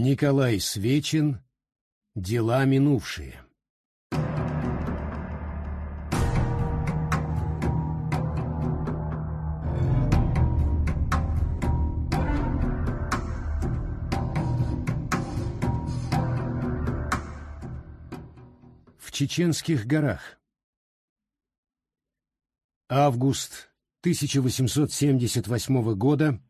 Николай Свечин. Дела минувшие. В Чеченских горах. Август 1878 года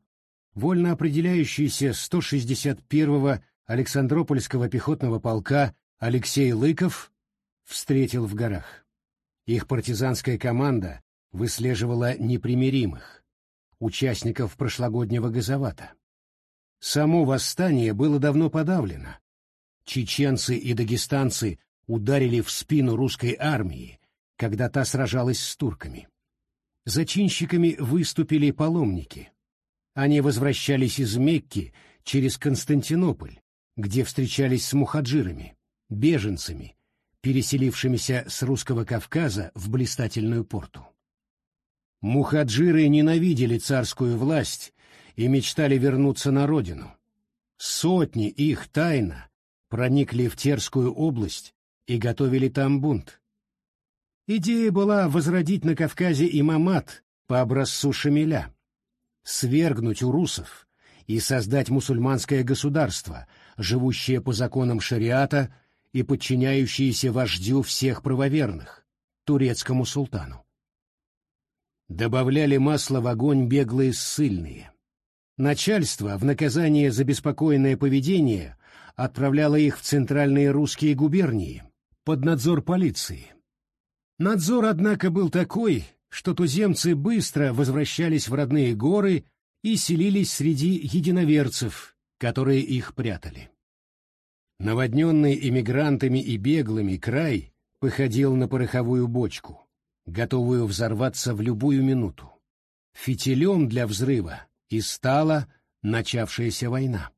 вольно определяющийся 161-го Александропольского пехотного полка Алексей Лыков встретил в горах. Их партизанская команда выслеживала непримиримых, участников прошлогоднего газовата. Само восстание было давно подавлено. Чеченцы и дагестанцы ударили в спину русской армии, когда та сражалась с турками. Зачинщиками выступили паломники. Они возвращались из Мекки через Константинополь, где встречались с мухаджирами, беженцами, переселившимися с русского Кавказа в блистательную порту. Мухаджиры ненавидели царскую власть и мечтали вернуться на родину. Сотни их тайно проникли в Терскую область и готовили там бунт. Идея была возродить на Кавказе имамат по образцу Шамиля свергнуть урусов и создать мусульманское государство, живущее по законам шариата и подчиняющееся вождю всех правоверных, турецкому султану. Добавляли масло в огонь беглые ссыльные. Начальство в наказание за беспокойное поведение отправляло их в центральные русские губернии под надзор полиции. Надзор, однако, был такой, что туземцы быстро возвращались в родные горы и селились среди единоверцев, которые их прятали. Наводненный иммигрантами и беглыми край походил на пороховую бочку, готовую взорваться в любую минуту. Фитилем для взрыва и стала начавшаяся война.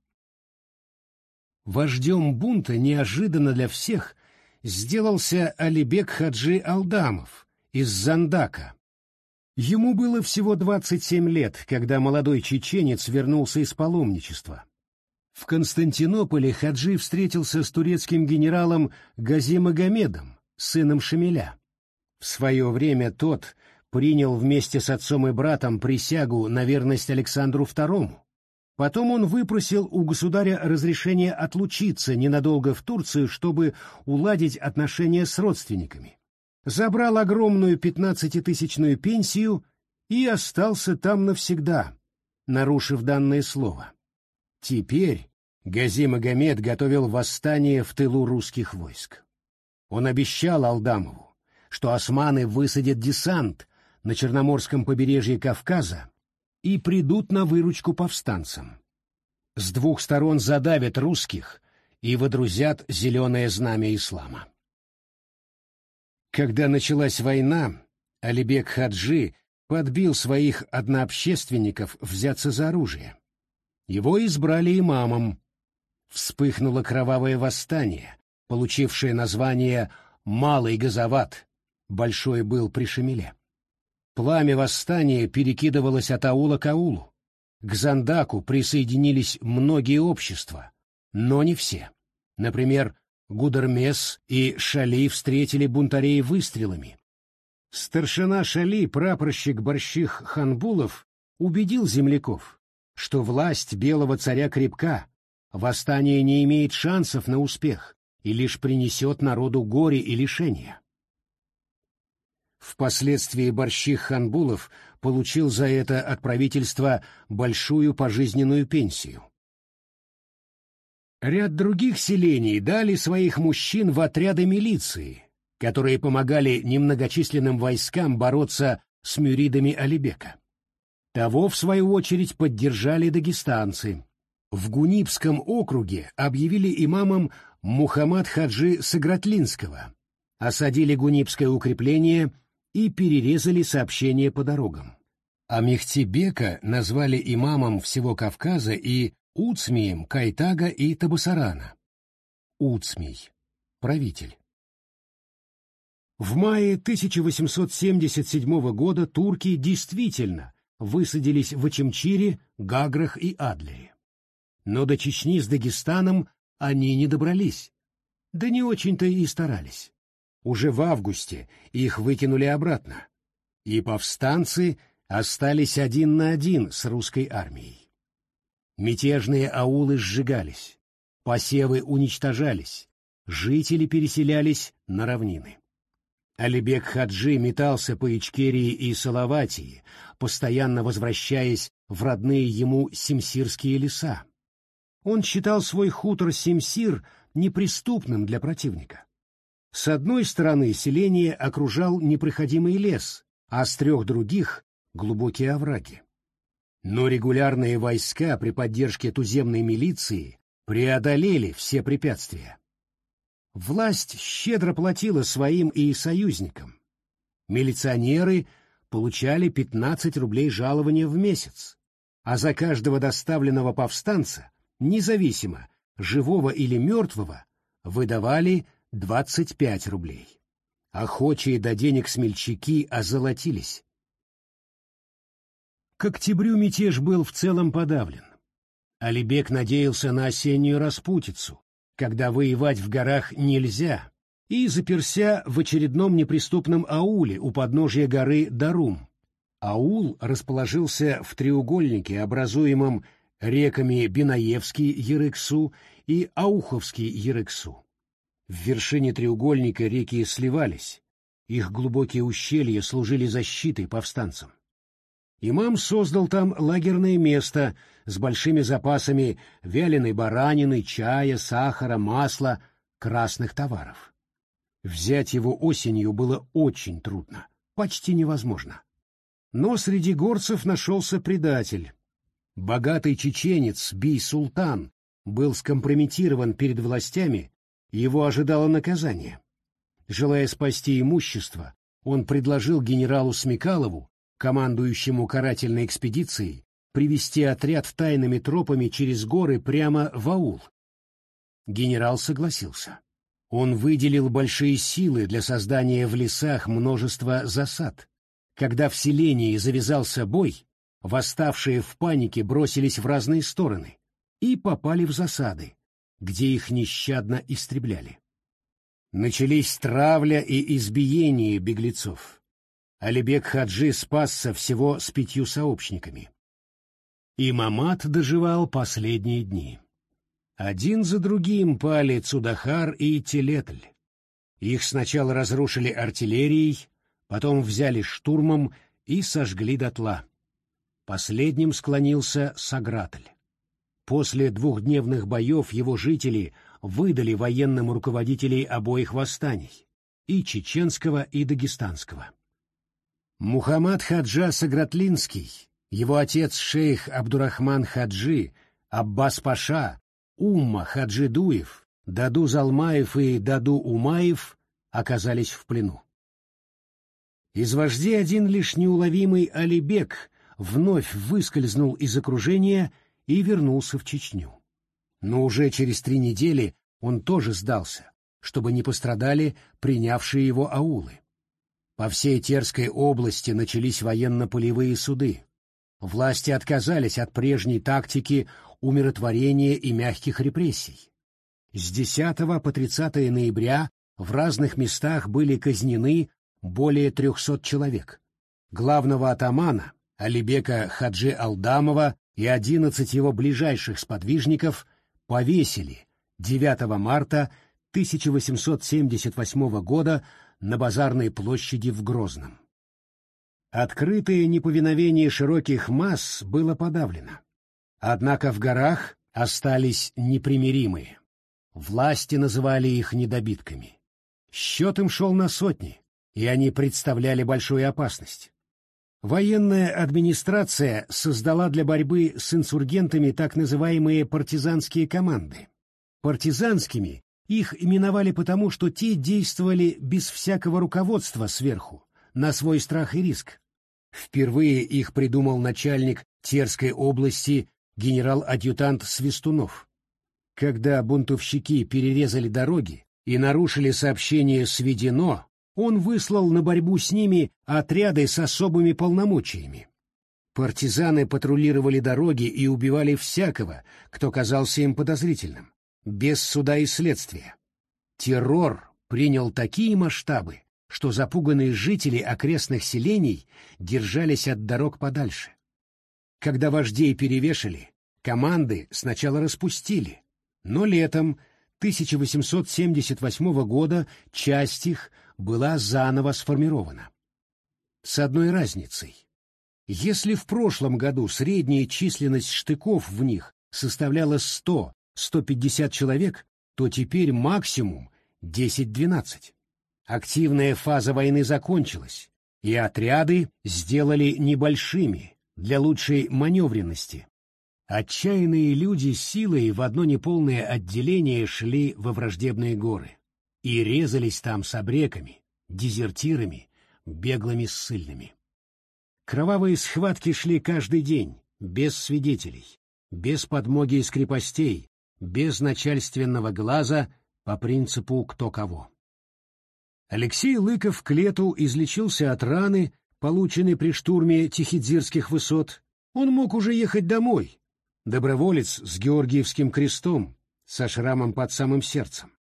Вождем бунта неожиданно для всех сделался Алибек Хаджи Алдамов из Зандака, Ему было всего 27 лет, когда молодой чеченец вернулся из паломничества. В Константинополе Хаджи встретился с турецким генералом Гази Магомедом, сыном Шамиля. В свое время тот принял вместе с отцом и братом присягу на верность Александру II. Потом он выпросил у государя разрешение отлучиться ненадолго в Турцию, чтобы уладить отношения с родственниками забрал огромную пятнадцатитысячную пенсию и остался там навсегда, нарушив данное слово. Теперь Гази Магомед готовил восстание в тылу русских войск. Он обещал Алдамову, что османы высадят десант на Черноморском побережье Кавказа и придут на выручку повстанцам. С двух сторон задавят русских и водрузят зеленое знамя ислама. Когда началась война, Алибек Хаджи подбил своих однообщественников взяться за оружие. Его избрали имамом. Вспыхнуло кровавое восстание, получившее название «Малый Газоват», большой был при Шамиле. Пламя восстания перекидывалось от аула к аулу. К Зандаку присоединились многие общества, но не все. Например, Гудермес и Шали встретили бунтарей выстрелами. Старшина Шали, прапорщик Борщих Ханбулов, убедил земляков, что власть белого царя крепка, восстание не имеет шансов на успех и лишь принесет народу горе и лишения. Впоследствии Борщих Ханбулов получил за это от правительства большую пожизненную пенсию. Ряд других селений дали своих мужчин в отряды милиции, которые помогали немногочисленным войскам бороться с мюридами Алибека. Того, в свою очередь, поддержали дагестанцы. В Гунипском округе объявили имамом Мухаммад Хаджи Сагратлинского, осадили Гунипское укрепление и перерезали сообщения по дорогам. А Мехтибека назвали имамом всего Кавказа и Уцмием Кайтага и Табасарана. Уцмий. Правитель. В мае 1877 года турки действительно высадились в Ачимчире, Гаграх и Адлере. но до Чечни с Дагестаном они не добрались. Да не очень-то и старались. Уже в августе их выкинули обратно, и повстанцы остались один на один с русской армией. Мятежные аулы сжигались, посевы уничтожались, жители переселялись на равнины. Алибек Хаджи метался по Ичкерии и Салаватии, постоянно возвращаясь в родные ему Симсирские леса. Он считал свой хутор Симсир неприступным для противника. С одной стороны селение окружал непроходимый лес, а с трех других — глубокие овраги. Но регулярные войска при поддержке туземной милиции преодолели все препятствия. Власть щедро платила своим и союзникам. Милиционеры получали 15 рублей жалования в месяц, а за каждого доставленного повстанца, независимо, живого или мертвого, выдавали 25 рублей. Охочие до денег смельчаки озолотились. К октябрю мятеж был в целом подавлен. Алибек надеялся на осеннюю распутицу, когда воевать в горах нельзя, и заперся в очередном неприступном ауле у подножия горы Дарум. Аул расположился в треугольнике, образуемом реками Бинаевский Ерыксу и Ауховский Ерыксу. В вершине треугольника реки сливались, их глубокие ущелья служили защитой повстанцам. Имам создал там лагерное место с большими запасами вяленой баранины, чая, сахара, масла, красных товаров. Взять его осенью было очень трудно, почти невозможно. Но среди горцев нашелся предатель. Богатый чеченец Бий-Султан был скомпрометирован перед властями, его ожидало наказание. Желая спасти имущество, он предложил генералу Смекалову командующему карательной экспедицией, привести отряд тайными тропами через горы прямо в аул. Генерал согласился. Он выделил большие силы для создания в лесах множества засад. Когда в селении завязался бой, восставшие в панике бросились в разные стороны и попали в засады, где их нещадно истребляли. Начались травля и избиение беглецов. Алибек Хаджи спасся всего с пятью сообщниками. И Мамат доживал последние дни. Один за другим пали Цудахар и Телетль. Их сначала разрушили артиллерией, потом взяли штурмом и сожгли дотла. Последним склонился Сагратль. После двухдневных боев его жители выдали военным руководителей обоих восстаний, и чеченского, и дагестанского. Мухаммад Хаджа Сагратлинский, его отец шейх Абдурахман Хаджи, Аббас Паша, Умма Хаджи Дуев, Даду Залмаев и Даду Умаев оказались в плену. Из вождей один лишь неуловимый Алибек вновь выскользнул из окружения и вернулся в Чечню. Но уже через три недели он тоже сдался, чтобы не пострадали принявшие его аулы. По всей Терской области начались военно-полевые суды. Власти отказались от прежней тактики умиротворения и мягких репрессий. С 10 по 30 ноября в разных местах были казнены более 300 человек. Главного атамана Алибека Хаджи Алдамова и 11 его ближайших сподвижников повесили 9 марта 1878 года на базарной площади в Грозном. Открытое неповиновение широких масс было подавлено. Однако в горах остались непримиримые. Власти называли их недобитками. Счет им шел на сотни, и они представляли большую опасность. Военная администрация создала для борьбы с инсургентами так называемые партизанские команды. Партизанскими их именовали потому, что те действовали без всякого руководства сверху, на свой страх и риск. Впервые их придумал начальник Терской области генерал-адъютант Свистунов. Когда бунтовщики перерезали дороги и нарушили сообщение с он выслал на борьбу с ними отряды с особыми полномочиями. Партизаны патрулировали дороги и убивали всякого, кто казался им подозрительным, без суда и следствия. Террор принял такие масштабы, что запуганные жители окрестных селений держались от дорог подальше. Когда вождей перевешали, команды сначала распустили, но летом 1878 года часть их была заново сформирована. С одной разницей. Если в прошлом году средняя численность штыков в них составляла 100-150 человек, то теперь максимум 10-12. Активная фаза войны закончилась, и отряды сделали небольшими для лучшей маневренности. Отчаянные люди силой в одно неполное отделение шли во враждебные горы и резались там с обреками, дезертирами, беглыми ссыльными. Кровавые схватки шли каждый день, без свидетелей, без подмоги из крепостей, без начальственного глаза по принципу кто кого. Алексей Лыков к лету излечился от раны, полученной при штурме Тихидзирских высот. Он мог уже ехать домой, доброволец с Георгиевским крестом, со шрамом под самым сердцем.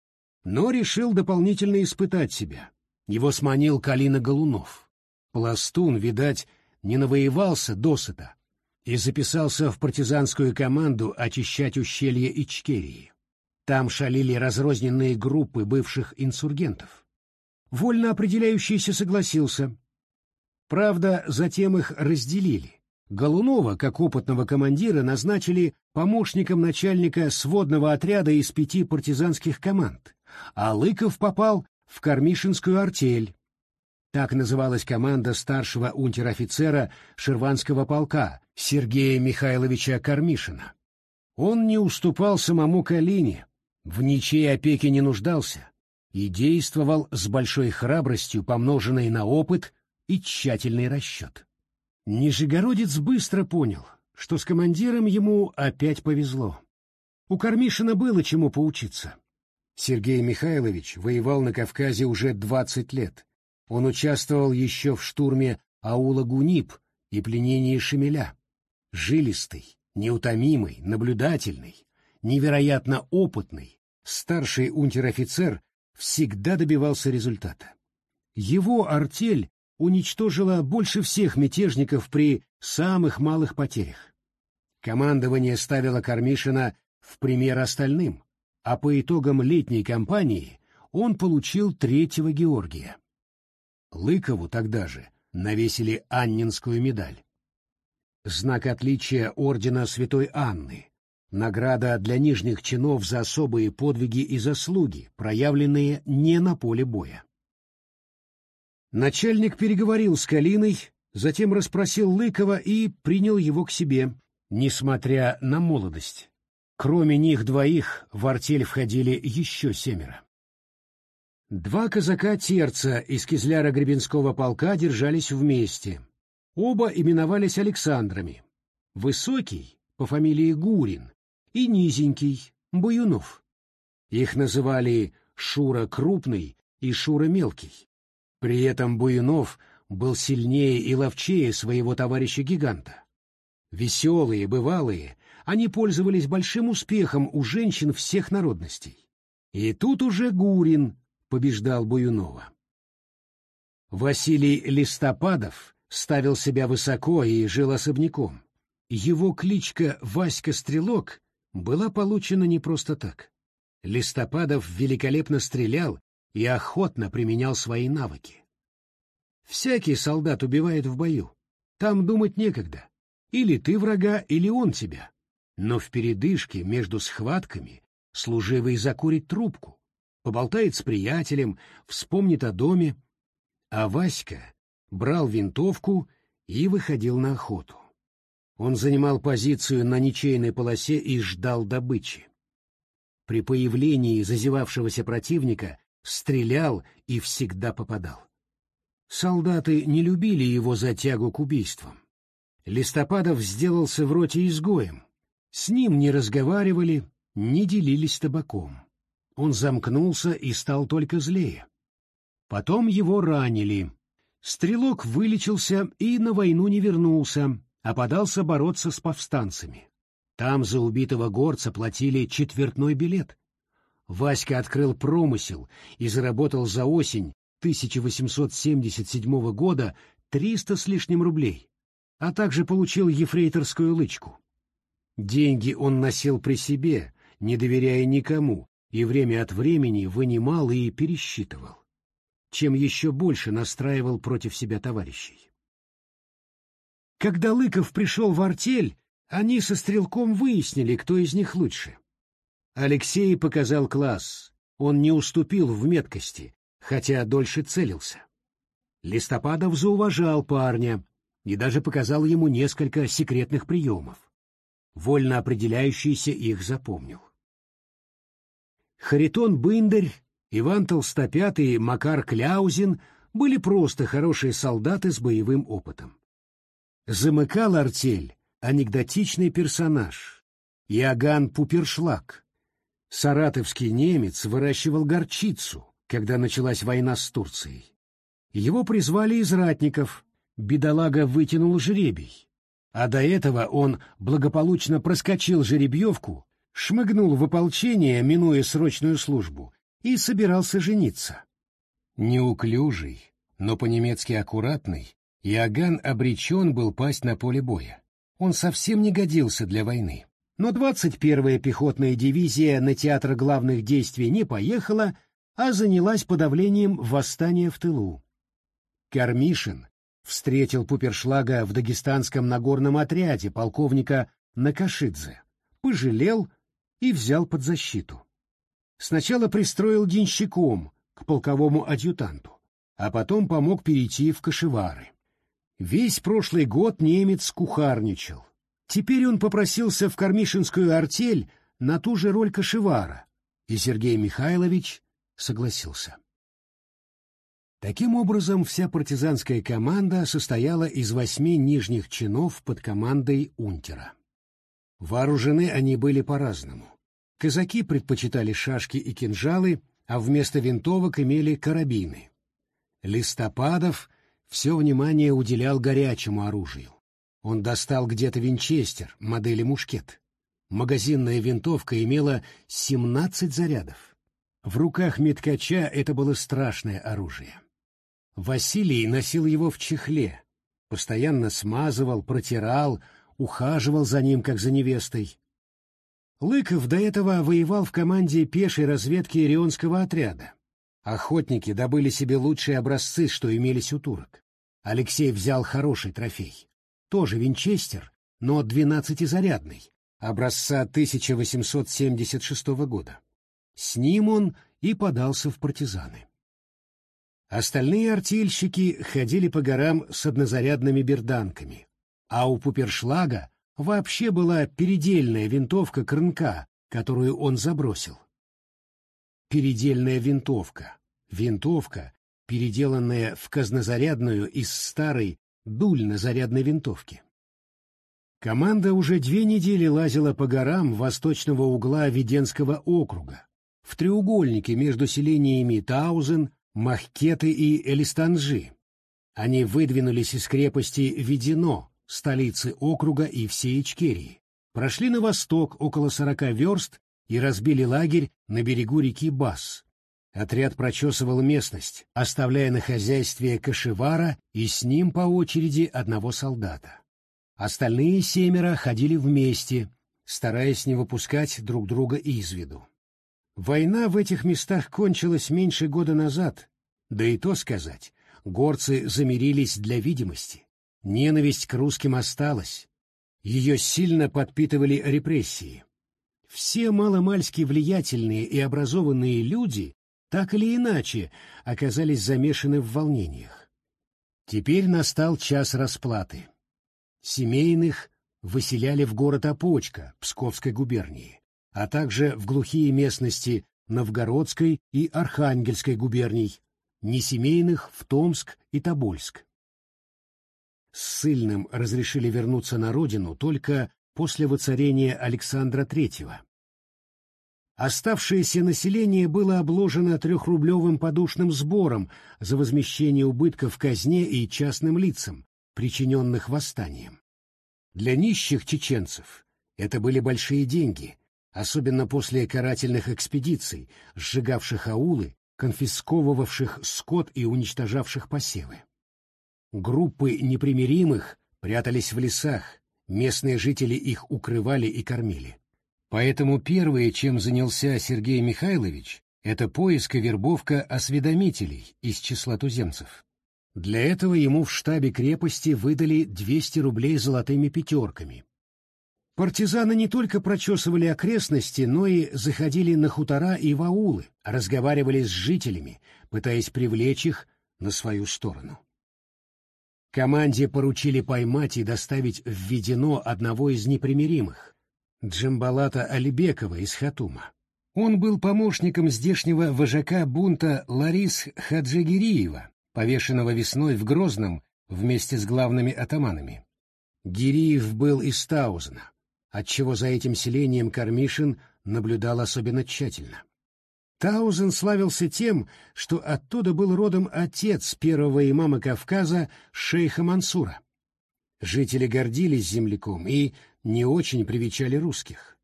Но решил дополнительно испытать себя. Его сманил Калина Голунов. Пластун, видать, не навоевался досыта и записался в партизанскую команду очищать ущелье Ичкерии. Там шалили разрозненные группы бывших инсургентов. Вольно определяющийся согласился. Правда, затем их разделили. Голунова, как опытного командира, назначили помощником начальника сводного отряда из пяти партизанских команд, а Лыков попал в Кармишинскую артель. Так называлась команда старшего унтер-офицера Шерванского полка Сергея Михайловича Кармишина. Он не уступал самому Калине, в ничьей опеке не нуждался и действовал с большой храбростью, помноженной на опыт и тщательный расчет. Нижегородец быстро понял, что с командиром ему опять повезло. У Кармишина было чему поучиться. Сергей Михайлович воевал на Кавказе уже 20 лет. Он участвовал еще в штурме аула Гунип и пленении Шемеля. Жилистый, неутомимый, наблюдательный, невероятно опытный, старший унтер-офицер всегда добивался результата. Его артель уничтожила больше всех мятежников при самых малых потерях. Командование ставило Кармишина в пример остальным, а по итогам летней кампании он получил третьего Георгия. Лыкову тогда же навесили Аннинскую медаль. Знак отличия ордена Святой Анны, награда для нижних чинов за особые подвиги и заслуги, проявленные не на поле боя. Начальник переговорил с Калиной, затем расспросил Лыкова и принял его к себе, несмотря на молодость. Кроме них двоих в артель входили еще семеро. Два казака-терца из Кизляра Гребенского полка держались вместе. Оба именовались Александрами. Высокий, по фамилии Гурин, и низенький, Буюнов. Их называли Шура Крупный и Шура Мелкий. При этом Буйнов был сильнее и ловчее своего товарища-гиганта. Веселые, бывалые, они пользовались большим успехом у женщин всех народностей. И тут уже Гурин побеждал Буюнова. Василий Листопадов ставил себя высоко и жил особняком. Его кличка Васька Стрелок была получена не просто так. Листопадов великолепно стрелял и охотно применял свои навыки. Всякий солдат убивает в бою. Там думать некогда. Или ты врага, или он тебя. Но в передышке между схватками служивый закурит трубку, поболтает с приятелем, вспомнит о доме. А Васька брал винтовку и выходил на охоту. Он занимал позицию на ничейной полосе и ждал добычи. При появлении зазевавшегося противника стрелял и всегда попадал. Солдаты не любили его за тягу к убийствам. Листопадов сделался в роте изгоем. С ним не разговаривали, не делились табаком. Он замкнулся и стал только злее. Потом его ранили. Стрелок вылечился и на войну не вернулся, а подался бороться с повстанцами. Там за убитого горца платили четвертной билет. Васька открыл промысел и заработал за осень 1877 года 300 с лишним рублей, а также получил ефрейторскую лычку. Деньги он носил при себе, не доверяя никому, и время от времени вынимал и пересчитывал, чем еще больше настраивал против себя товарищей. Когда Лыков пришел в артель, они со Стрелком выяснили, кто из них лучше. Алексей показал класс, он не уступил в меткости, хотя дольше целился. Листопадов зауважал парня и даже показал ему несколько секретных приемов. Вольно определяющийся их запомнил. Харитон Бындарь, Иван Толстопят и Макар Кляузин были просто хорошие солдаты с боевым опытом. Замыкал артель анекдотичный персонаж Иоганн Пупершлаг. Саратовский немец выращивал горчицу, когда началась война с Турцией. Его призвали из ратников, бедолага вытянул жребий. А до этого он благополучно проскочил жеребьевку шмыгнул в ополчение, минуя срочную службу, и собирался жениться. Неуклюжий, но по-немецки аккуратный, Иоганн обречен был пасть на поле боя. Он совсем не годился для войны. Но 21-я пехотная дивизия на театр главных действий не поехала, а занялась подавлением восстания в тылу. Кармишин встретил Пупершлага в дагестанском нагорном отряде полковника Накашидзе, пожалел и взял под защиту. Сначала пристроил денщиком к полковому адъютанту, а потом помог перейти в кошевары. Весь прошлый год немец кухарничал. Теперь он попросился в Кармишинскую артель на ту же роль кошевара, и Сергей Михайлович согласился. Таким образом, вся партизанская команда состояла из восьми нижних чинов под командой унтера. Вооружены они были по-разному. Казаки предпочитали шашки и кинжалы, а вместо винтовок имели карабины. Листопадов все внимание уделял горячему оружию. Он достал где-то винчестер модели мушкет. Магазинная винтовка имела 17 зарядов. В руках меткача это было страшное оружие. Василий носил его в чехле, постоянно смазывал, протирал, ухаживал за ним, как за невестой. Лыков до этого воевал в команде пешей разведки Ирионского отряда. Охотники добыли себе лучшие образцы, что имелись у турок. Алексей взял хороший трофей. Тоже винчестер, но двенадцатизарядный, образца 1876 года. С ним он и подался в партизаны. Остальные артельщики ходили по горам с однозарядными берданками, а у Пупершлага вообще была передельная винтовка Крынка, которую он забросил. Передельная винтовка. Винтовка, переделанная в казнозарядную из старой дульнозарядной винтовки. Команда уже две недели лазила по горам восточного угла Веденского округа, в треугольнике между селениями Таузен, Махкеты и Элистанжи. Они выдвинулись из крепости Ведено, столицы округа и всей Ичкерии, прошли на восток около сорока верст и разбили лагерь на берегу реки Бас. Отряд прочесывал местность, оставляя на хозяйстве кошевара и с ним по очереди одного солдата. Остальные семеро ходили вместе, стараясь не выпускать друг друга из виду. Война в этих местах кончилась меньше года назад, да и то сказать, горцы замирились для видимости. Ненависть к русским осталась. Ее сильно подпитывали репрессии. Все маломальски влиятельные и образованные люди так или иначе оказались замешаны в волнениях. Теперь настал час расплаты. Семейных выселяли в город Опочка Псковской губернии, а также в глухие местности Новгородской и Архангельской губерний, несемейных в Томск и Тобольск. Ссыльным разрешили вернуться на родину только после воцарения Александра III. Оставшееся население было обложено трехрублевым подушным сбором за возмещение убытков казне и частным лицам, причиненных восстанием. Для нищих чеченцев это были большие деньги, особенно после карательных экспедиций, сжигавших аулы, конфисковывавших скот и уничтожавших посевы. Группы непримиримых прятались в лесах, местные жители их укрывали и кормили. Поэтому первое, чем занялся Сергей Михайлович, это поиск и вербовка осведомителей из числа туземцев. Для этого ему в штабе крепости выдали 200 рублей золотыми пятерками. Партизаны не только прочесывали окрестности, но и заходили на хутора и в аулы, разговаривали с жителями, пытаясь привлечь их на свою сторону. Команде поручили поймать и доставить в Ведено одного из непримиримых, Джамбалата Алибекова из Хатума. Он был помощником здешнего вожака бунта Ларис Хаджигириева, повешенного весной в Грозном вместе с главными атаманами. Гириев был из Таузена, отчего за этим селением Кармишин наблюдал особенно тщательно. Таузен славился тем, что оттуда был родом отец первого имама Кавказа, шейха Мансура. Жители гордились земляком и не очень привечали русских.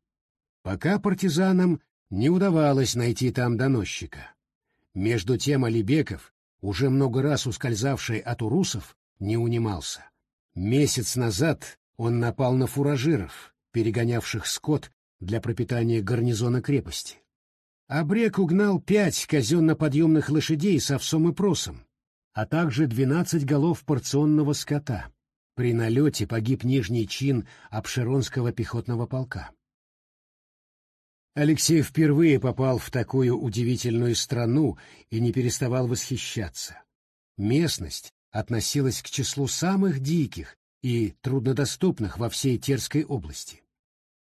Пока партизанам не удавалось найти там доносчика. Между тем Алибеков, уже много раз ускользавший от урусов, не унимался. Месяц назад он напал на фуражиров, перегонявших скот для пропитания гарнизона крепости. Обрек угнал пять казенно-подъемных лошадей с овсом и просом, а также двенадцать голов порционного скота. При налете погиб нижний чин Обширонского пехотного полка. Алексей впервые попал в такую удивительную страну и не переставал восхищаться. Местность относилась к числу самых диких и труднодоступных во всей Терской области.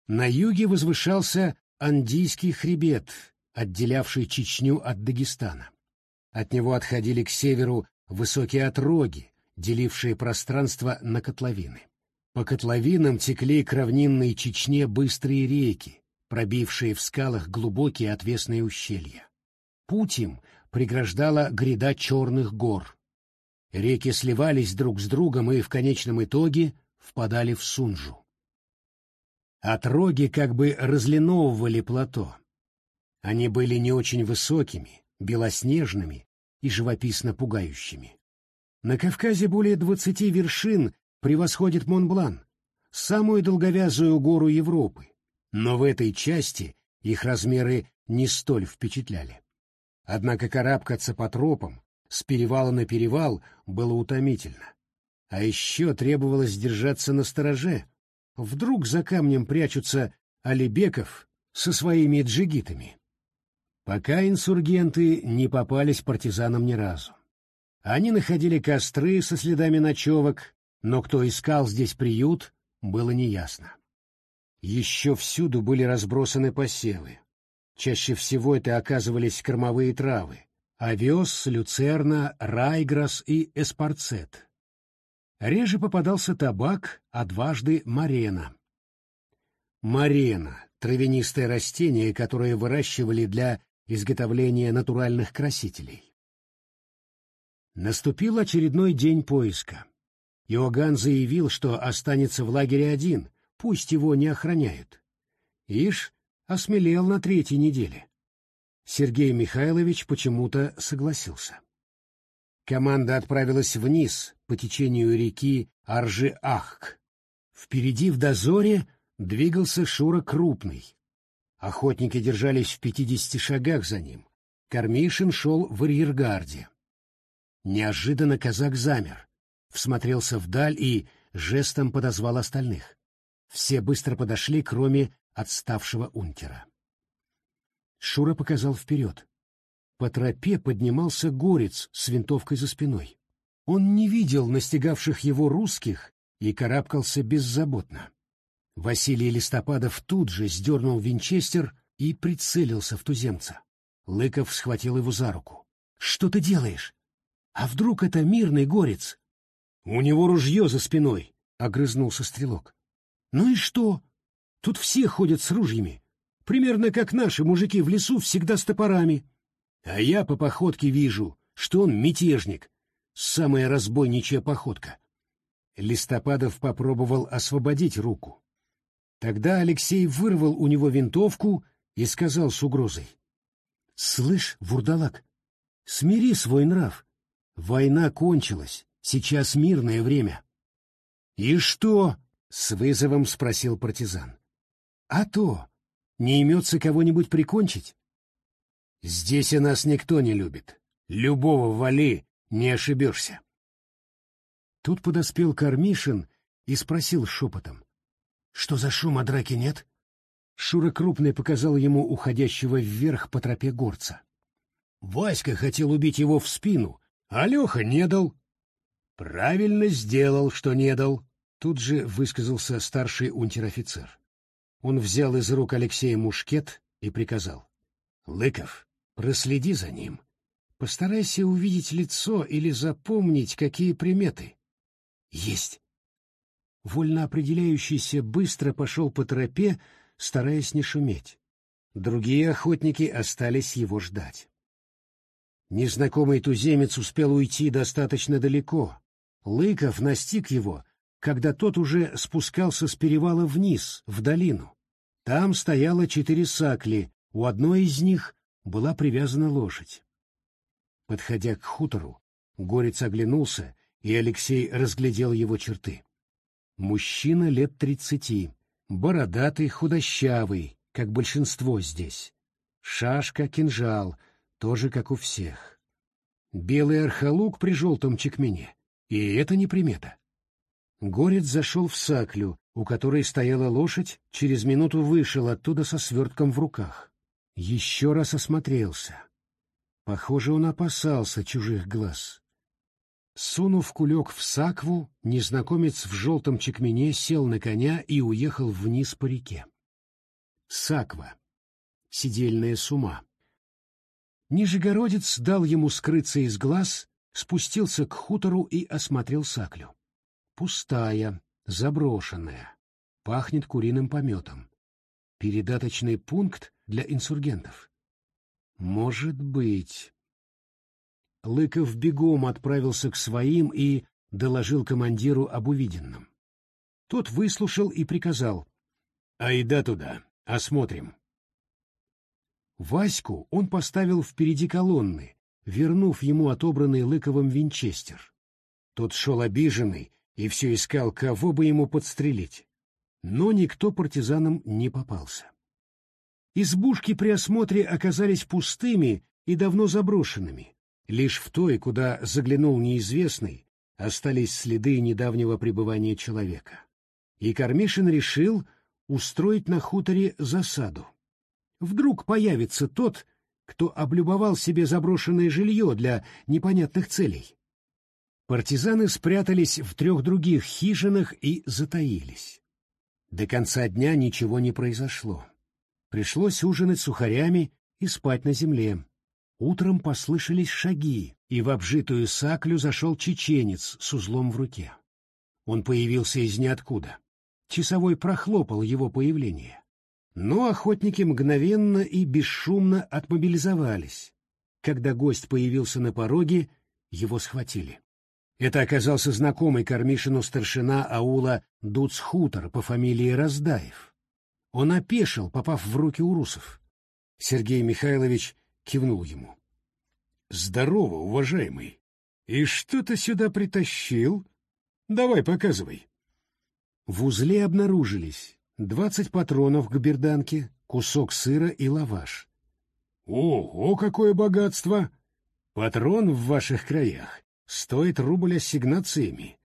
На юге возвышался Андийский хребет, отделявший Чечню от Дагестана. От него отходили к северу высокие отроги, делившие пространство на котловины. По котловинам текли к равнинной Чечне быстрые реки, пробившие в скалах глубокие отвесные ущелья. Путь им преграждала гряда черных гор. Реки сливались друг с другом и в конечном итоге впадали в Сунжу. Отроги как бы разлиновывали плато. Они были не очень высокими, белоснежными и живописно пугающими. На Кавказе более двадцати вершин превосходит Монблан, самую долговязую гору Европы, но в этой части их размеры не столь впечатляли. Однако карабкаться по тропам с перевала на перевал было утомительно. А еще требовалось держаться на стороже. Вдруг за камнем прячутся Алибеков со своими джигитами. Пока инсургенты не попались партизанам ни разу. Они находили костры со следами ночевок, но кто искал здесь приют, было неясно. Еще всюду были разбросаны посевы. Чаще всего это оказывались кормовые травы — овес, люцерна, райграс и эспарцет. Реже попадался табак, а дважды марена. Марена — травянистое растение, которое выращивали для изготовления натуральных красителей. Наступил очередной день поиска. Иоганн заявил, что останется в лагере один, пусть его не охраняют. Ишь, осмелел на третьей неделе. Сергей Михайлович почему-то согласился. Команда отправилась вниз по течению реки Аржи-Ахк. Впереди в дозоре двигался Шура Крупный. Охотники держались в пятидесяти шагах за ним. Кормишин шел в арьергарде. Неожиданно казак замер, всмотрелся вдаль и жестом подозвал остальных. Все быстро подошли, кроме отставшего унтера. Шура показал вперед. По тропе поднимался горец с винтовкой за спиной. Он не видел настигавших его русских и карабкался беззаботно. Василий Листопадов тут же сдернул винчестер и прицелился в туземца. Лыков схватил его за руку. — Что ты делаешь? А вдруг это мирный горец? У него ружье за спиной, — огрызнулся стрелок. Ну и что? Тут все ходят с ружьями. Примерно как наши мужики в лесу всегда с топорами. А я по походке вижу, что он мятежник. Самая разбойничья походка. Листопадов попробовал освободить руку. Тогда Алексей вырвал у него винтовку и сказал с угрозой. — Слышь, вурдалак, смири свой нрав. Война кончилась, сейчас мирное время. — И что? — с вызовом спросил партизан. — А то, не имется кого-нибудь прикончить? Здесь и нас никто не любит. Любого вали, не ошибешься. Тут подоспел Кармишин и спросил шепотом. — Что за шум, а драки нет? Шура Крупный показал ему уходящего вверх по тропе горца. Васька хотел убить его в спину, а Леха не дал. — Правильно сделал, что не дал, — тут же высказался старший унтер-офицер. Он взял из рук Алексея мушкет и приказал. — Лыков, проследи за ним. Постарайся увидеть лицо или запомнить, какие приметы. Есть. Вольно определяющийся быстро пошел по тропе, стараясь не шуметь. Другие охотники остались его ждать. Незнакомый туземец успел уйти достаточно далеко. Лыков настиг его, когда тот уже спускался с перевала вниз, в долину. Там стояло четыре сакли, у одной из них была привязана лошадь. Подходя к хутору, горец оглянулся и Алексей разглядел его черты. Мужчина лет тридцати, бородатый, худощавый, как большинство здесь. Шашка, кинжал, тоже как у всех. Белый архалук при желтом чекмене, и это не примета. Горец зашел в саклю, у которой стояла лошадь, через минуту вышел оттуда со свертком в руках. Еще раз осмотрелся. Похоже, он опасался чужих глаз. Сунув кулек в сакву, незнакомец в желтом чекмене сел на коня и уехал вниз по реке. Саква. Сидельная сума. Нижегородец дал ему скрыться из глаз, спустился к хутору и осмотрел саклю. Пустая, заброшенная, пахнет куриным пометом. Передаточный пункт для инсургентов. Может быть. Лыков бегом отправился к своим и доложил командиру об увиденном. Тот выслушал и приказал. «Айда туда, осмотрим». Ваську он поставил впереди колонны, вернув ему отобранный Лыковым винчестер. Тот шел обиженный и все искал, кого бы ему подстрелить. Но никто партизанам не попался. Избушки при осмотре оказались пустыми и давно заброшенными. Лишь в той, куда заглянул неизвестный, остались следы недавнего пребывания человека. И Кармишин решил устроить на хуторе засаду. Вдруг появится тот, кто облюбовал себе заброшенное жилье для непонятных целей. Партизаны спрятались в трех других хижинах и затаились. До конца дня ничего не произошло. Пришлось ужинать сухарями и спать на земле. Утром послышались шаги, и в обжитую саклю зашел чеченец с узлом в руке. Он появился из ниоткуда. Часовой прохлопал его появление. Но охотники мгновенно и бесшумно отмобилизовались. Когда гость появился на пороге, его схватили. Это оказался знакомый Кармишину старшина аула Дуцхутор по фамилии Раздаев. Он опешил, попав в руки урусов. Сергей Михайлович кивнул ему. — Здорово, уважаемый. И что ты сюда притащил? Давай, показывай. В узле обнаружились двадцать патронов к берданке, кусок сыра и лаваш. — Ого, какое богатство! Патрон в ваших краях стоит рубль ассигнациями.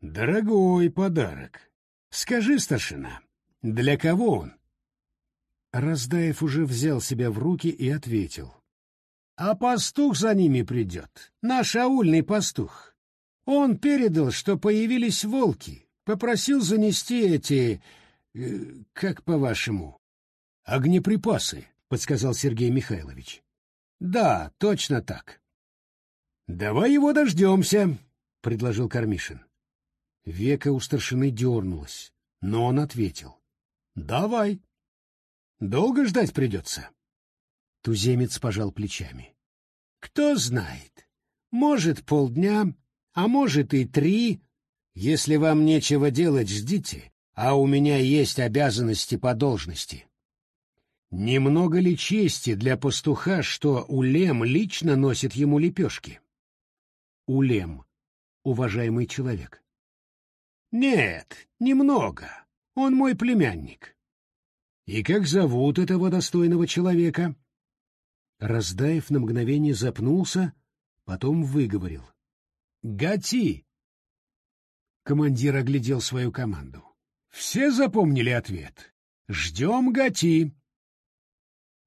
Дорогой подарок. Скажи, старшина, для кого он? Раздаев уже взял себя в руки и ответил. А пастух за ними придет, наш аульный пастух. Он передал, что появились волки, попросил занести эти... Э, как по-вашему? Огнеприпасы, подсказал Сергей Михайлович. Да, точно так. Давай его дождемся, предложил Кармишин. Века у старшины дернулась, но он ответил. Давай. Долго ждать придется? Туземец пожал плечами. Кто знает. Может, полдня, а может и три. Если вам нечего делать, ждите, а у меня есть обязанности по должности. Немного ли чести для пастуха, что Улем лично носит ему лепешки? Улем, уважаемый человек. Нет, немного. Он мой племянник. И как зовут этого достойного человека? Раздаев на мгновение запнулся, потом выговорил. Гати. Командир оглядел свою команду. Все запомнили ответ. Ждем Гати.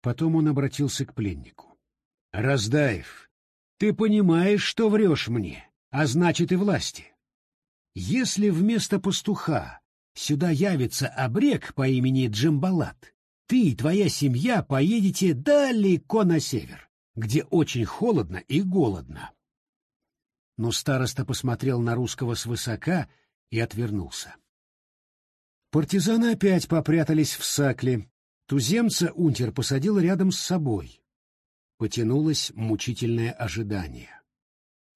Потом он обратился к пленнику. Раздаев, ты понимаешь, что врешь мне, а значит и власти. Если вместо пастуха сюда явится обрек по имени Джимбалат, ты и твоя семья поедете далеко на север, где очень холодно и голодно. Но староста посмотрел на русского свысока и отвернулся. Партизаны опять попрятались в сакле. Туземца унтер посадил рядом с собой. Потянулось мучительное ожидание.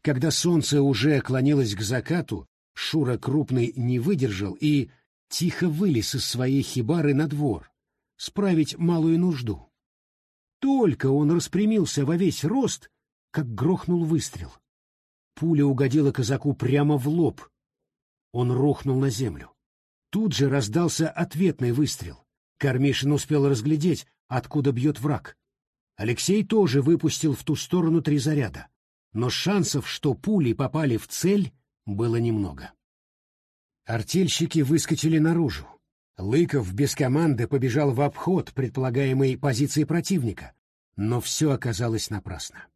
Когда солнце уже клонилось к закату, Шура Крупный не выдержал и тихо вылез из своей хибары на двор, справить малую нужду. Только он распрямился во весь рост, как грохнул выстрел. Пуля угодила казаку прямо в лоб. Он рухнул на землю. Тут же раздался ответный выстрел. Кармишин успел разглядеть, откуда бьет враг. Алексей тоже выпустил в ту сторону три заряда. Но шансов, что пули попали в цель, было немного. Артельщики выскочили наружу. Лыков без команды побежал в обход предполагаемой позиции противника, но все оказалось напрасно.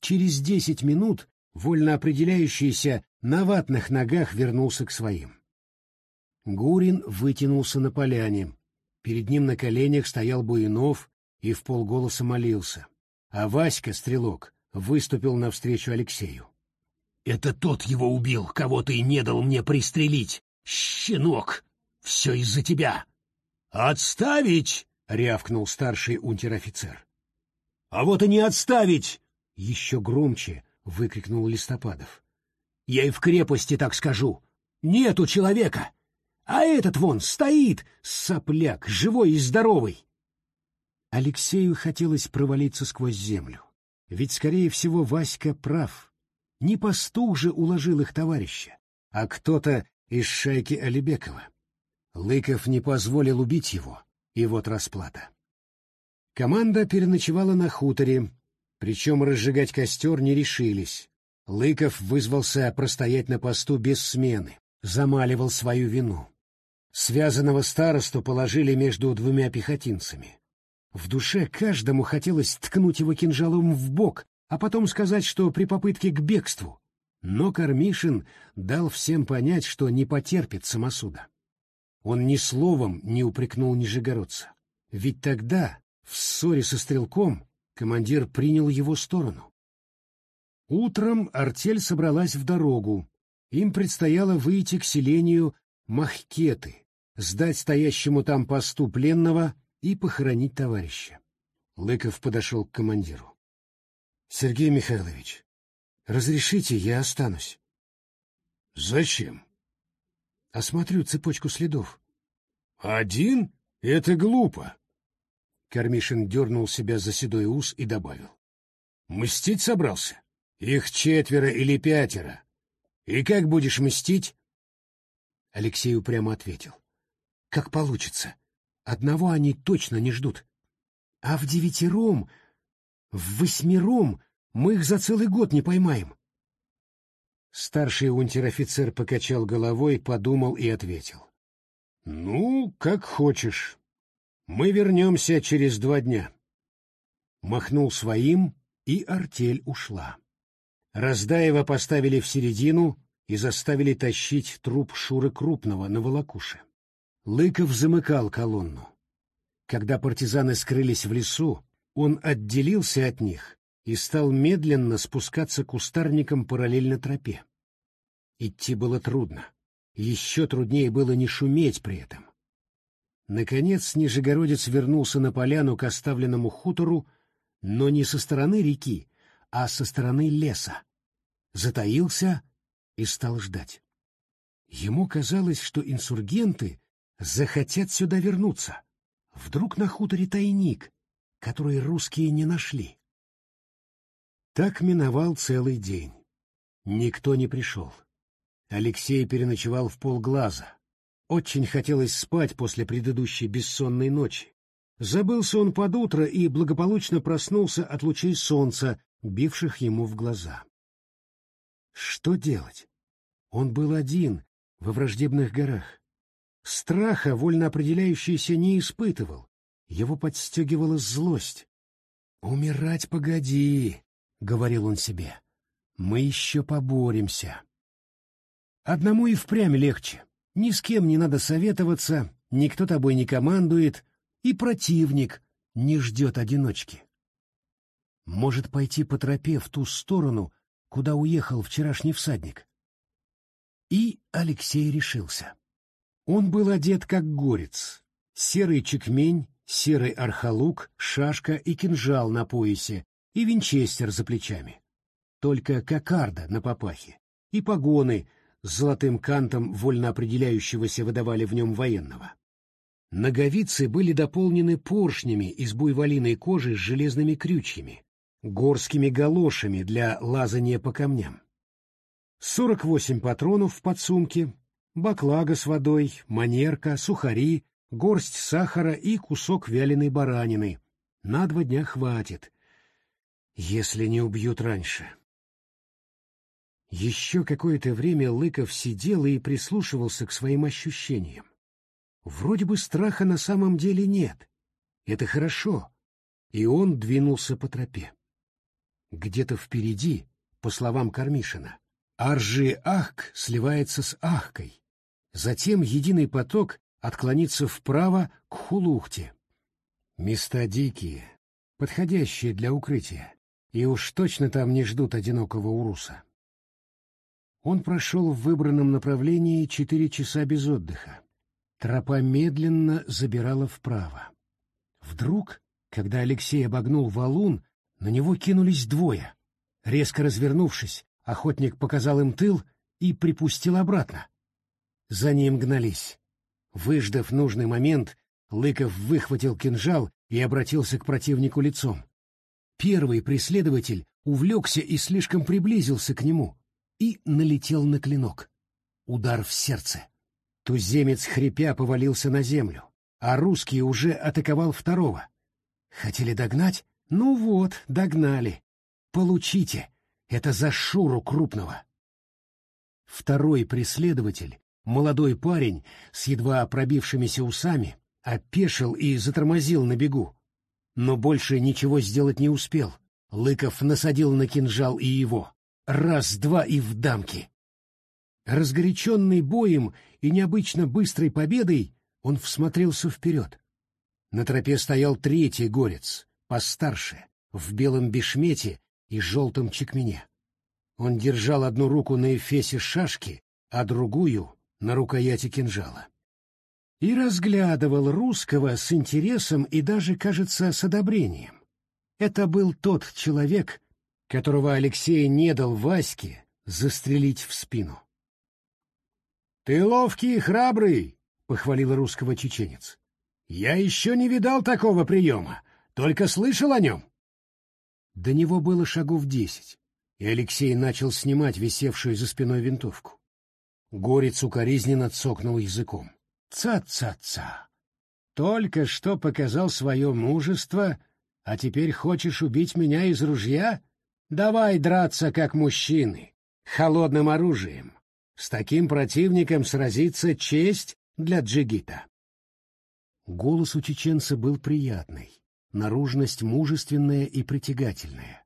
Через десять минут вольно определяющийся на ватных ногах вернулся к своим. Гурин вытянулся на поляне. Перед ним на коленях стоял Буинов и в полголоса молился. А Васька, стрелок, выступил навстречу Алексею. Это тот его убил, кого ты не дал мне пристрелить. Щенок! Все из-за тебя! Отставить! — рявкнул старший унтер-офицер. А вот и не отставить! — еще громче выкрикнул Листопадов. Я и в крепости так скажу. Нету человека! А этот вон стоит, сопляк, живой и здоровый! Алексею хотелось провалиться сквозь землю. Ведь, скорее всего, Васька прав. Не пастух же уложил их товарища, а кто-то из шайки Алибекова. Лыков не позволил убить его, и вот расплата. Команда переночевала на хуторе, причем разжигать костер не решились. Лыков вызвался простоять на посту без смены, замаливал свою вину. Связанного старосту положили между двумя пехотинцами. В душе каждому хотелось ткнуть его кинжалом в бок, а потом сказать, что при попытке к бегству. Но Кармишин дал всем понять, что не потерпит самосуда. Он ни словом не упрекнул нижегородца. Ведь тогда, в ссоре со стрелком, командир принял его сторону. Утром артель собралась в дорогу. Им предстояло выйти к селению Махкеты, сдать стоящему там посту пленного и похоронить товарища. Лыков подошел к командиру. Сергей Михайлович, разрешите, я останусь. Зачем? Осмотрю цепочку следов. Один? Это глупо. Кармишин дернул себя за седой ус и добавил. Мстить собрался? Их четверо или пятеро. И как будешь мстить? Алексей упрямо ответил. Как получится. Одного они точно не ждут. А в девятером в восьмером мы их за целый год не поймаем. Старший унтер-офицер покачал головой, подумал и ответил. — Ну, как хочешь. Мы вернемся через два дня. Махнул своим, и артель ушла. Раздаева поставили в середину и заставили тащить труп Шуры Крупного на волокуше. Лыков замыкал колонну. Когда партизаны скрылись в лесу, он отделился от них и стал медленно спускаться кустарником параллельно тропе. Идти было трудно. Еще труднее было не шуметь при этом. Наконец Нижегородец вернулся на поляну к оставленному хутору, но не со стороны реки, а со стороны леса. Затаился и стал ждать. Ему казалось, что инсургенты захотят сюда вернуться. Вдруг на хуторе тайник, который русские не нашли. Так миновал целый день. Никто не пришел. Алексей переночевал в полглаза. Очень хотелось спать после предыдущей бессонной ночи. Забылся он под утро и благополучно проснулся от лучей солнца, бивших ему в глаза. Что делать? Он был один, во враждебных горах. Страха, вольно определяющийся, не испытывал. Его подстегивала злость. «Умирать погоди», — говорил он себе. «Мы еще поборемся». Одному и впрямь легче. Ни с кем не надо советоваться, никто тобой не командует, и противник не ждет одиночки. Может пойти по тропе в ту сторону, куда уехал вчерашний всадник. И Алексей решился. Он был одет как горец. Серый чекмень, серый архалук, шашка и кинжал на поясе, и винчестер за плечами. Только кокарда на папахе, и погоны с золотым кантом вольно определяющегося выдавали в нем военного. Ноговицы были дополнены поршнями из буйволиной кожи с железными крючьями, горскими галошами для лазания по камням. 48 патронов в подсумке, баклага с водой, манерка, сухари, горсть сахара и кусок вяленой баранины. На два дня хватит, если не убьют раньше. Еще какое-то время Лыков сидел и прислушивался к своим ощущениям. Вроде бы страха на самом деле нет. Это хорошо. И он двинулся по тропе. Где-то впереди, по словам Кармишина, Аржи-Ахк сливается с Ахкой. Затем единый поток отклонится вправо к Хулухте. Места дикие, подходящие для укрытия, и уж точно там не ждут одинокого уруса. Он прошел в выбранном направлении четыре часа без отдыха. Тропа медленно забирала вправо. Вдруг, когда Алексей обогнул валун, на него кинулись двое. Резко развернувшись, охотник показал им тыл и припустил обратно. За ним гнались. Выждав нужный момент, Лыков выхватил кинжал и обратился к противнику лицом. Первый преследователь увлекся и слишком приблизился к нему и налетел на клинок. Удар в сердце. Туземец, хрипя, повалился на землю, а русский уже атаковал второго. Хотели догнать? Ну вот, догнали. Получите. Это за Шуру крупного. Второй преследователь, молодой парень с едва пробившимися усами, опешил и затормозил на бегу. Но больше ничего сделать не успел. Лыков насадил на кинжал и его. Раз-два и в дамки. Разгоряченный боем и необычно быстрой победой, он всмотрелся вперед. На тропе стоял третий горец, постарше, в белом бешмете и желтом чекмене. Он держал одну руку на эфесе шашки, а другую — на рукояти кинжала. И разглядывал русского с интересом и даже, кажется, с одобрением. Это был тот человек, которого Алексей не дал Ваське застрелить в спину. «Ты ловкий и храбрый», — похвалил русского чеченец. «Я еще не видал такого приема, только слышал о нем». До него было шагов десять, и Алексей начал снимать висевшую за спиной винтовку. Горец укоризненно цокнул языком. «Ца-ца-ца! Только что показал свое мужество, а теперь хочешь убить меня из ружья? Давай драться, как мужчины, холодным оружием. С таким противником сразиться честь для джигита. Голос у чеченца был приятный, наружность мужественная и притягательная.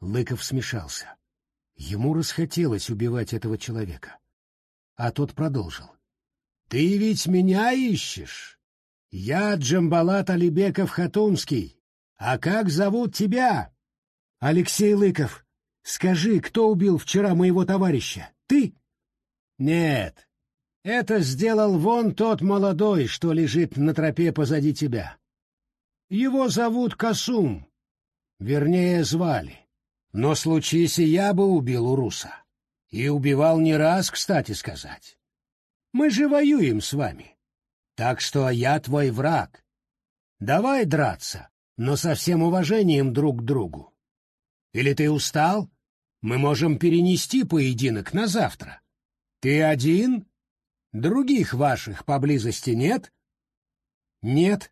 Лыков смешался. Ему расхотелось убивать этого человека. А тот продолжил. — Ты ведь меня ищешь? Я Джамбалат Алибеков Хатунский. А как зовут тебя? — Алексей Лыков. Скажи, кто убил вчера моего товарища? Ты? Нет, это сделал вон тот молодой, что лежит на тропе позади тебя. Его зовут Касум, вернее, звали. Но случись я бы убил Уруса. И убивал не раз, кстати сказать. Мы же воюем с вами. Так что я твой враг. Давай драться, но со всем уважением друг к другу. Или ты устал? Мы можем перенести поединок на завтра. Ты один? Других ваших поблизости нет? Нет.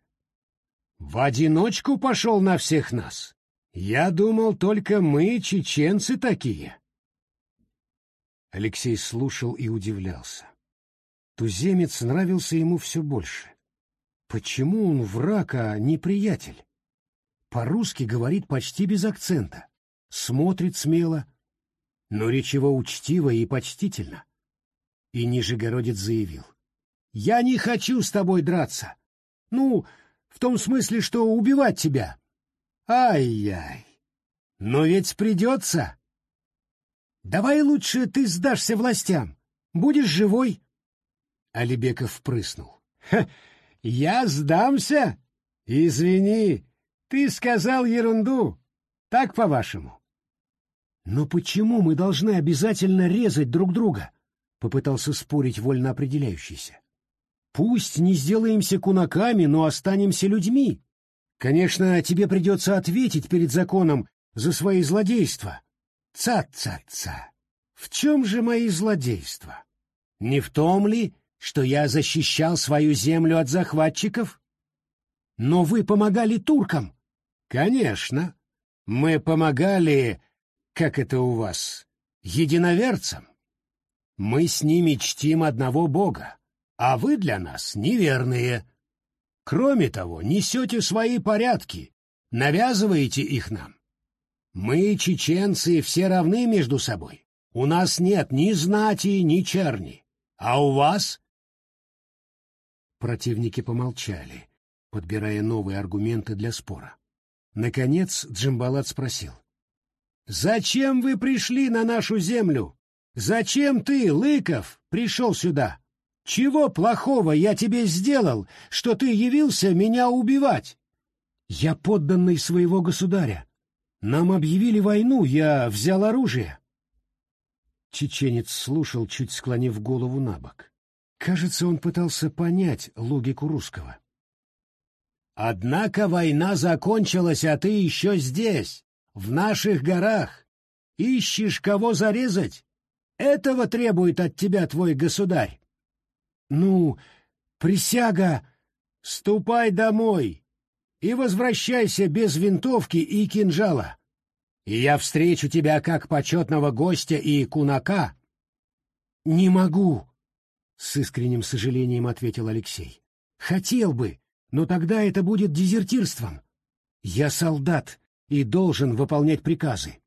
В одиночку пошел на всех нас. Я думал, только мы, чеченцы, такие. Алексей слушал и удивлялся. Туземец нравился ему все больше. Почему он враг, а не приятель? По-русски говорит почти без акцента, смотрит смело, но речево учтиво и почтительно. И Нижегородец заявил. «Я не хочу с тобой драться. Ну, в том смысле, что убивать тебя. Ай-яй! Но ведь придется. Давай лучше ты сдашься властям. Будешь живой. Алибеков прыснул. я сдамся? Извини, ты сказал ерунду. Так, по-вашему? Но почему мы должны обязательно резать друг друга? Попытался спорить вольно определяющийся. Пусть не сделаемся кунаками, но останемся людьми. Конечно, тебе придется ответить перед законом за свои злодейства. Ца-ца-ца. В чем же мои злодейства? Не в том ли, что я защищал свою землю от захватчиков? Но вы помогали туркам. Конечно. Мы помогали, как это у вас, единоверцам. Мы с ними чтим одного Бога а вы для нас неверные. Кроме того, несете свои порядки, навязываете их нам. Мы, чеченцы, все равны между собой. У нас нет ни знати, ни черни. А у вас? Противники помолчали, подбирая новые аргументы для спора. Наконец Джимбалат спросил. «Зачем вы пришли на нашу землю? Зачем ты, Лыков, пришел сюда?» Чего плохого я тебе сделал, что ты явился меня убивать? Я подданный своего государя. Нам объявили войну, я взял оружие. Чеченец слушал, чуть склонив голову на бок. Кажется, он пытался понять логику русского. Однако война закончилась, а ты еще здесь, в наших горах. Ищешь кого зарезать? Этого требует от тебя твой государь. Ну, присяга, ступай домой и возвращайся без винтовки и кинжала. И я встречу тебя как почетного гостя и кунака. Не могу, с искренним сожалением ответил Алексей. Хотел бы, но тогда это будет дезертирством. Я солдат и должен выполнять приказы.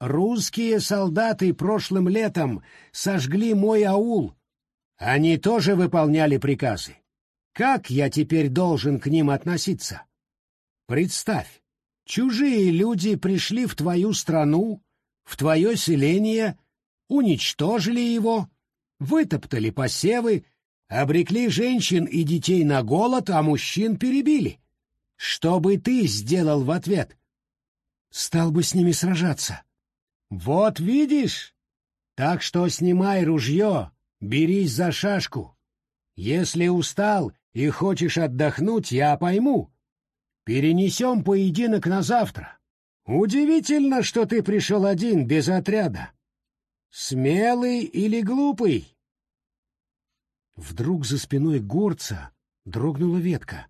Русские солдаты прошлым летом сожгли мой аул, они тоже выполняли приказы. Как я теперь должен к ним относиться? Представь, чужие люди пришли в твою страну, в твое селение, уничтожили его, вытоптали посевы, обрекли женщин и детей на голод, а мужчин перебили. Что бы ты сделал в ответ? Стал бы с ними сражаться. Вот видишь? Так что снимай ружье, Берись за шашку. Если устал и хочешь отдохнуть, я пойму. Перенесем поединок на завтра. Удивительно, что ты пришел один, без отряда. Смелый или глупый? Вдруг за спиной горца дрогнула ветка.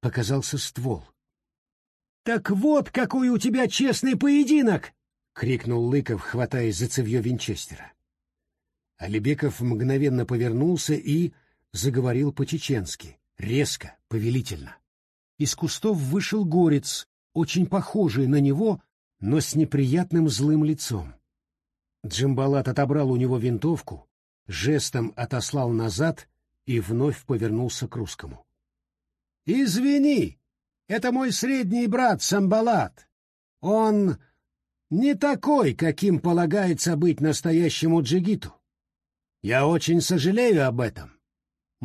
Показался ствол. «Так вот, какой у тебя честный поединок!» — крикнул Лыков, хватаясь за цевье Винчестера. Алибеков мгновенно повернулся и заговорил по-чеченски, резко, повелительно. Из кустов вышел горец, очень похожий на него, но с неприятным злым лицом. Джимбалат отобрал у него винтовку, жестом отослал назад и вновь повернулся к русскому. — Извини, это мой средний брат Самбалат. Он не такой, каким полагается быть настоящему джигиту. Я очень сожалею об этом.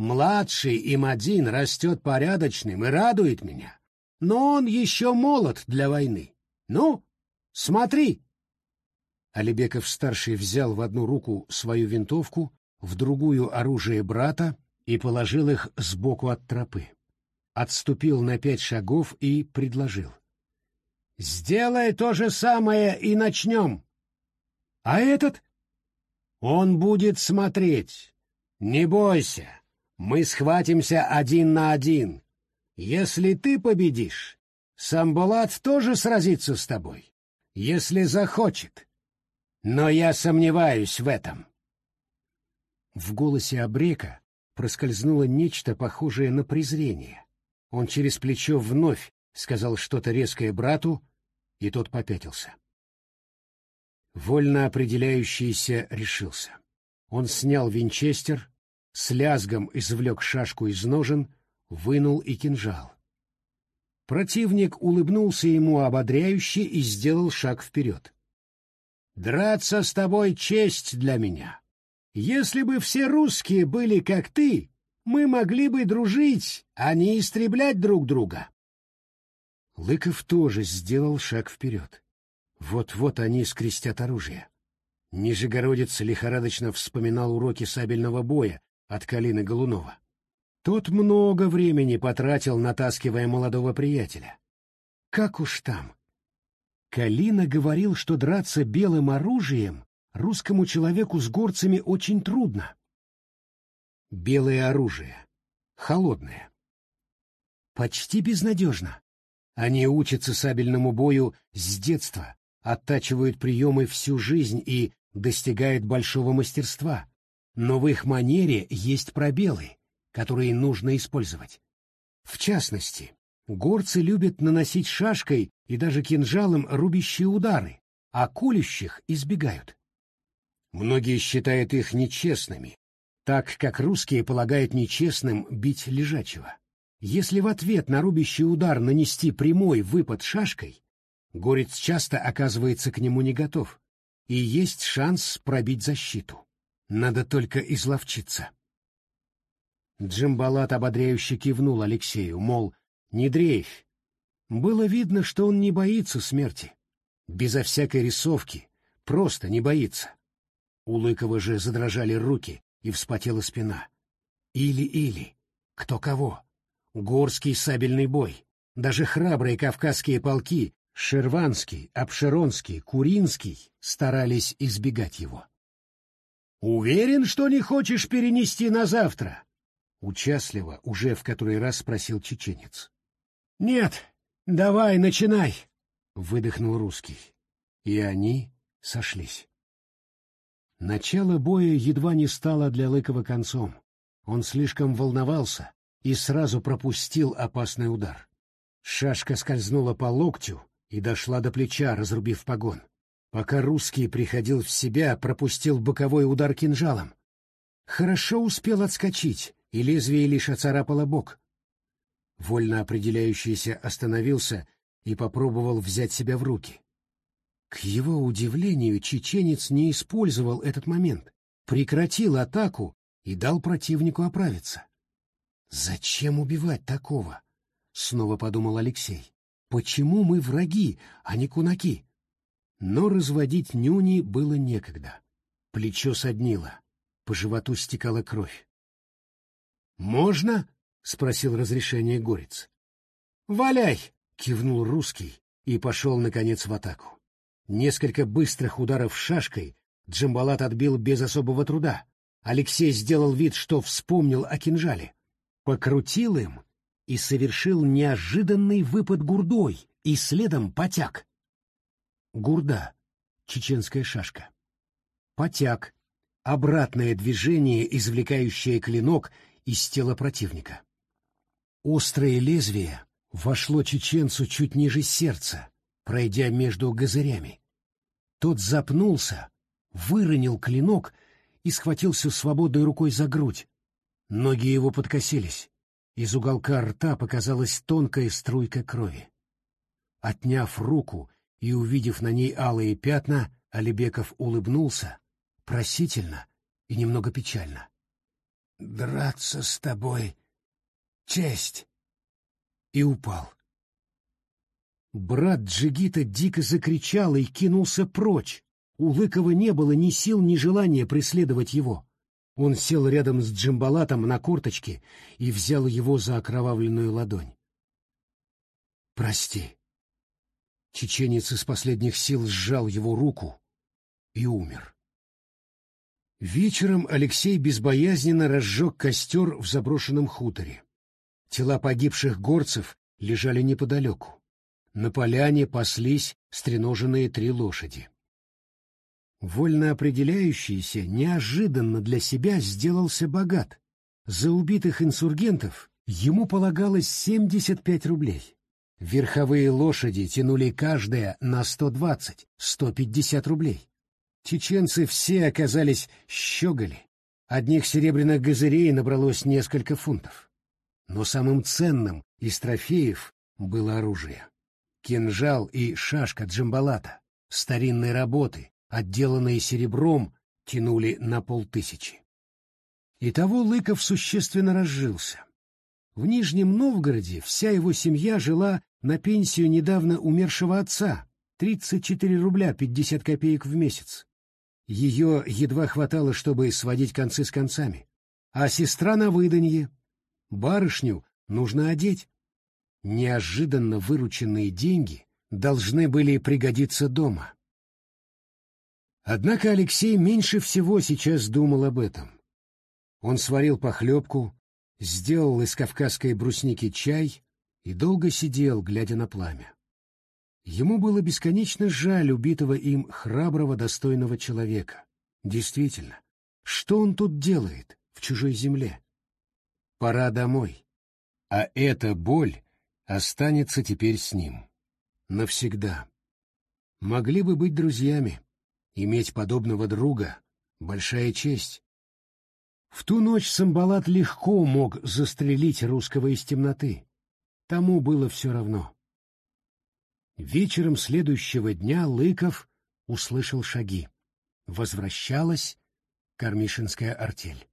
Младший им один растет порядочным и радует меня. Но он еще молод для войны. Ну, смотри. Алибеков-старший взял в одну руку свою винтовку, в другую оружие брата и положил их сбоку от тропы. Отступил на пять шагов и предложил. «Сделай то же самое и начнем!» «А этот?» «Он будет смотреть. Не бойся, мы схватимся один на один. Если ты победишь, Самбулат тоже сразится с тобой, если захочет. Но я сомневаюсь в этом». В голосе Абрека проскользнуло нечто похожее на презрение. Он через плечо вновь сказал что-то резкое брату, и тот попятился. Вольно определяющийся решился. Он снял винчестер, с лязгом извлек шашку из ножен, вынул и кинжал. Противник улыбнулся ему ободряюще и сделал шаг вперед. «Драться с тобой — честь для меня. Если бы все русские были как ты, мы могли бы дружить, а не истреблять друг друга. Лыков тоже сделал шаг вперед. Вот-вот они скрестят оружие. Нижегородец лихорадочно вспоминал уроки сабельного боя от Калины Голунова. Тот много времени потратил, натаскивая молодого приятеля. Как уж там. Калина говорил, что драться белым оружием русскому человеку с горцами очень трудно. Белое оружие. Холодное. Почти безнадежно. Они учатся сабельному бою с детства, оттачивают приемы всю жизнь и достигают большого мастерства. Но в их манере есть пробелы, которые нужно использовать. В частности, горцы любят наносить шашкой и даже кинжалом рубящие удары, а колющих избегают. Многие считают их нечестными, так как русские полагают нечестным бить лежачего. Если в ответ на рубящий удар нанести прямой выпад шашкой, горец часто оказывается к нему не готов, и есть шанс пробить защиту. Надо только изловчиться. Джимбалат ободряюще кивнул Алексею, мол, не дрейфь. Было видно, что он не боится смерти. Безо всякой рисовки, просто не боится. У Лыкова же задрожали руки и вспотела спина. Или-или, кто кого. Горский сабельный бой. Даже храбрые кавказские полки Шерванский, Обширонский, Куринский старались избегать его. «Уверен, что не хочешь перенести на завтра?» Участливо, уже в который раз спросил чеченец. «Нет, давай, начинай!» — выдохнул русский. И они сошлись. Начало боя едва не стало для Лыкова концом. Он слишком волновался и сразу пропустил опасный удар. Шашка скользнула по локтю и дошла до плеча, разрубив погон. Пока русский приходил в себя, пропустил боковой удар кинжалом. Хорошо успел отскочить, и лезвие лишь оцарапало бок. Вольно определяющийся остановился и попробовал взять себя в руки. К его удивлению, чеченец не использовал этот момент, прекратил атаку и дал противнику оправиться. «Зачем убивать такого?» — снова подумал Алексей. «Почему мы враги, а не кунаки?» Но разводить нюни было некогда. Плечо соднило, по животу стекала кровь. «Можно?» — спросил разрешение горец. «Валяй!» — кивнул русский и пошел, наконец, в атаку. Несколько быстрых ударов шашкой Джамбалат отбил без особого труда. Алексей сделал вид, что вспомнил о кинжале. Покрутил им и совершил неожиданный выпад гурдой и следом потяг. Гурда — чеченская шашка. Потяг — обратное движение, извлекающее клинок из тела противника. Острое лезвие вошло чеченцу чуть ниже сердца, пройдя между газырями. Тот запнулся, выронил клинок и схватился свободной рукой за грудь. Ноги его подкосились. Из уголка рта показалась тонкая струйка крови. Отняв руку и увидев на ней алые пятна, Алибеков улыбнулся, просительно и немного печально. «Драться с тобой — честь!» И упал. Брат Джигита дико закричал и кинулся прочь. У Лыкова не было ни сил, ни желания преследовать его. Он сел рядом с Джимбалатом на корточке и взял его за окровавленную ладонь. «Прости». Чеченец из последних сил сжал его руку и умер. Вечером Алексей безбоязненно разжег костер в заброшенном хуторе. Тела погибших горцев лежали неподалеку. На поляне паслись стреноженные три лошади. Вольно определяющийся неожиданно для себя сделался богат. За убитых инсургентов ему полагалось 75 рублей. Верховые лошади тянули каждая на 120-150 рублей. Чеченцы все оказались щеголи. Одних серебряных газырей набралось несколько фунтов. Но самым ценным из трофеев было оружие. Кинжал и шашка джамбалата, старинной работы, отделанные серебром, тянули на полтысячи. Итого Лыков существенно разжился. В Нижнем Новгороде вся его семья жила на пенсию недавно умершего отца, 34 рубля 50 копеек в месяц. Ее едва хватало, чтобы сводить концы с концами. А сестра на выданье. Барышню нужно одеть. Неожиданно вырученные деньги должны были пригодиться дома. Однако Алексей меньше всего сейчас думал об этом. Он сварил похлебку, сделал из кавказской брусники чай и долго сидел, глядя на пламя. Ему было бесконечно жаль убитого им храброго, достойного человека. Действительно, что он тут делает в чужой земле? Пора домой. А эта боль останется теперь с ним. Навсегда. Могли бы быть друзьями. Иметь подобного друга — большая честь. В ту ночь Самбалат легко мог застрелить русского из темноты. Тому было все равно. Вечером следующего дня Лыков услышал шаги. Возвращалась Кармишинская артель.